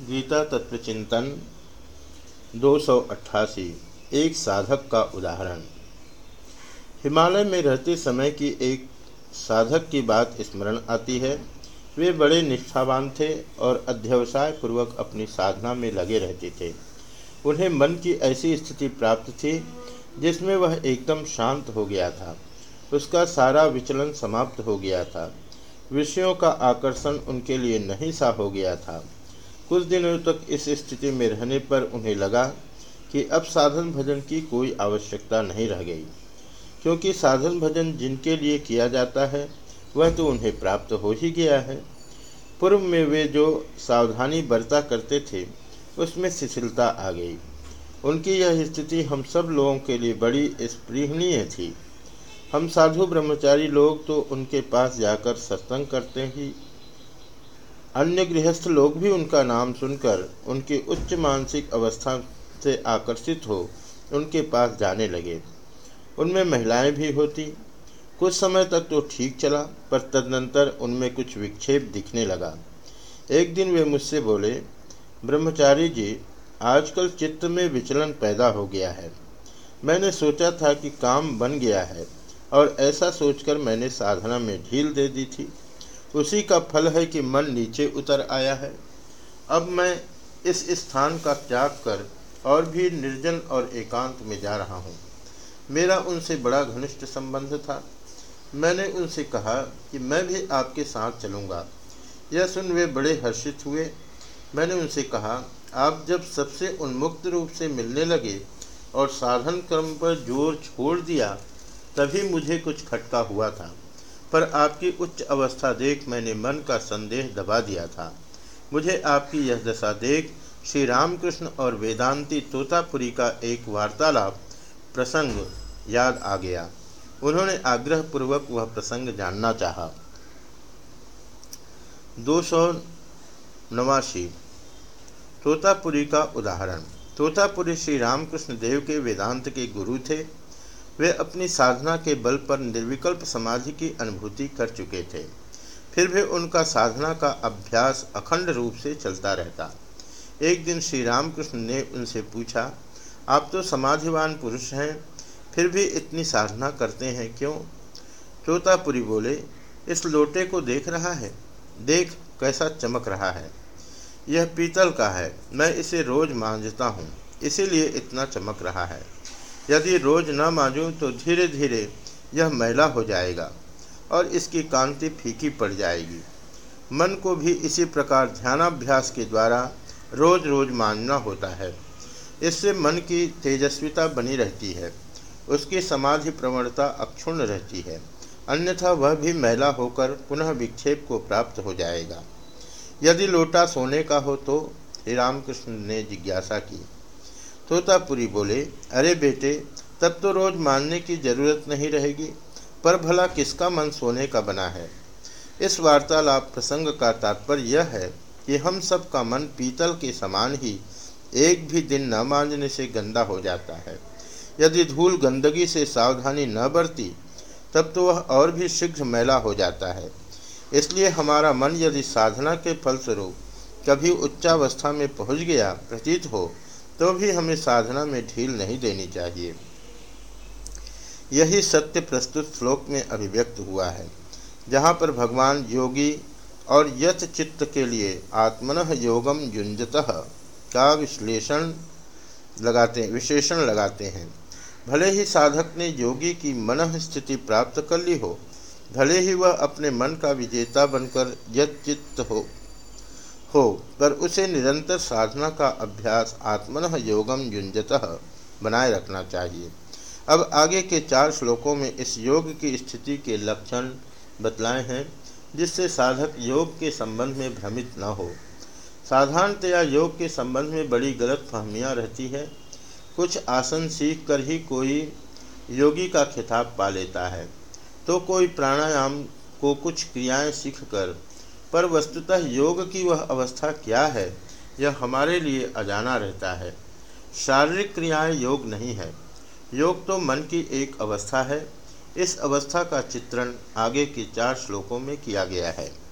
गीता तत्व चिंतन, दो सौ अट्ठासी, एक साधक का उदाहरण। हिमालय में रहते समय की एक साधक की बात स्मरण आती है। वे बड़े निष्ठावान थे और अध्यवसाय पूर्वक अपनी साधना में लगे रहते थे। उन्हें मन की ऐसी स्थिति प्राप्त थी, जिसमें वह एकदम शांत हो गया था। उसका सारा विचलन समाप्त हो गया था। विषयों का आकर्षण उनके लिए नहीं सा हो गया था। कुछ दिनों तक इस स्थिति में रहने पर उन्हें लगा कि अब साधन भजन की कोई आवश्यकता नहीं रह गई। क्योंकि साधन भजन जिनके लिए किया जाता है, वह तो उन्हें प्राप्त हो ही गया है। पूर्व में वे जो सावधानी बरता करते थे, उसमें शिथिलता आ गई। उनकी यह स्थिति हम सब लोगों के लिए बड़ी स्पृहणीय थी। हम साधु ब्रह्मचारी लोग तो उनके पास जाकर सत्संग करते ही अन्य गृहस्थ लोग भी उनका नाम सुनकर उनकी उच्च मानसिक अवस्था से आकर्षित हो उनके पास जाने लगे। उनमें महिलाएँ भी होती। कुछ समय तक तो ठीक चला, पर तदनंतर उनमें कुछ विक्षेप दिखने लगा। एक दिन वे मुझसे बोले, ब्रह्मचारी जी, आजकल चित्त में विचलन पैदा हो गया है। मैंने सोचा था कि काम बन गया है, और ऐसा सोचकर मैंने साधना में ढील दे दी थी। उसी का फल है कि मन नीचे उतर आया है। अब मैं इस स्थान का त्याग कर और भी निर्जन और एकांत में जा रहा हूँ। मेरा उनसे बड़ा घनिष्ठ संबंध था। मैंने उनसे कहा कि मैं भी आपके साथ चलूँगा। यह सुन वे बड़े हर्षित हुए। मैंने उनसे कहा, आप जब सबसे उन्मुक्त रूप से मिलने लगे और साधन क्रम पर ज़ोर छोड़ दिया, तभी मुझे कुछ खटका हुआ था। पर आपकी उच्च अवस्था देख मैंने मन का संदेह दबा दिया था। मुझे आपकी यह दशा देख श्री रामकृष्ण और वेदांती तोतापुरी का एक वार्तालाप, प्रसंग याद आ गया। उन्होंने आग्रह पूर्वक वह प्रसंग जानना चाहा। दो सौ नवासी। तोतापुरी का उदाहरण। तोतापुरी श्री रामकृष्ण देव के वेदांत के गुरु थे। वे अपनी साधना के बल पर निर्विकल्प समाधि की अनुभूति कर चुके थे। फिर भी उनका साधना का अभ्यास अखंड रूप से चलता रहता। एक दिन श्री रामकृष्ण ने उनसे पूछा, आप तो समाधिवान पुरुष हैं, फिर भी इतनी साधना करते हैं क्यों? तोतापुरी बोले, इस लोटे को देख रहा है, देख कैसा चमक रहा है। यह पीतल का है, मैं इसे रोज मांझता हूँ, इसीलिए इतना चमक रहा है। यदि रोज न मांझूँ तो धीरे धीरे यह मैला हो जाएगा और इसकी कांति फीकी पड़ जाएगी। मन को भी इसी प्रकार ध्यानाभ्यास के द्वारा रोज रोज मानना होता है। इससे मन की तेजस्विता बनी रहती है, उसकी समाधि प्रवणता अक्षुण्ण रहती है, अन्यथा वह भी मैला होकर पुनः विक्षेप को प्राप्त हो जाएगा। यदि लोटा सोने का हो तो श्री रामकृष्ण ने जिज्ञासा की तोतापुरी बोले, अरे बेटे, तब तो रोज मानने की ज़रूरत नहीं रहेगी, पर भला किसका मन सोने का बना है? इस वार्तालाप प्रसंग का तात्पर्य यह है कि हम सब का मन पीतल के समान ही एक भी दिन न मांझने से गंदा हो जाता है। यदि धूल गंदगी से सावधानी न बरती, तब तो वह और भी शीघ्र मैला हो जाता है। इसलिए हमारा मन यदि साधना के फलस्वरूप कभी उच्चावस्था में पहुँच गया, प्रतीत हो तो भी हमें साधना में ढील नहीं देनी चाहिए। यही सत्य प्रस्तुत श्लोक में अभिव्यक्त हुआ है, जहाँ पर भगवान योगी और यथ चित्त के लिए आत्मन योगम युंजत का विश्लेषण लगाते, विशेषण लगाते हैं। भले ही साधक ने योगी की मन स्थिति प्राप्त कर ली हो, भले ही वह अपने मन का विजेता बनकर यथ चित्त हो हो पर उसे निरंतर साधना का अभ्यास, आत्मन योगम युंजत बनाए रखना चाहिए। अब आगे के चार श्लोकों में इस योग की स्थिति के लक्षण बतलाए हैं, जिससे साधक योग के संबंध में भ्रमित न हो। साधारणतया योग के संबंध में बड़ी गलत फहमियाँ रहती है। कुछ आसन सीख कर ही कोई योगी का खिताब पा लेता है। तो कोई प्राणायाम को कुछ क्रियाएँ सीख कर पर वस्तुतः योग की वह अवस्था क्या है, यह हमारे लिए अजाना रहता है। शारीरिक क्रियाएँ योग नहीं है। योग तो मन की एक अवस्था है। इस अवस्था का चित्रण आगे के चार श्लोकों में किया गया है।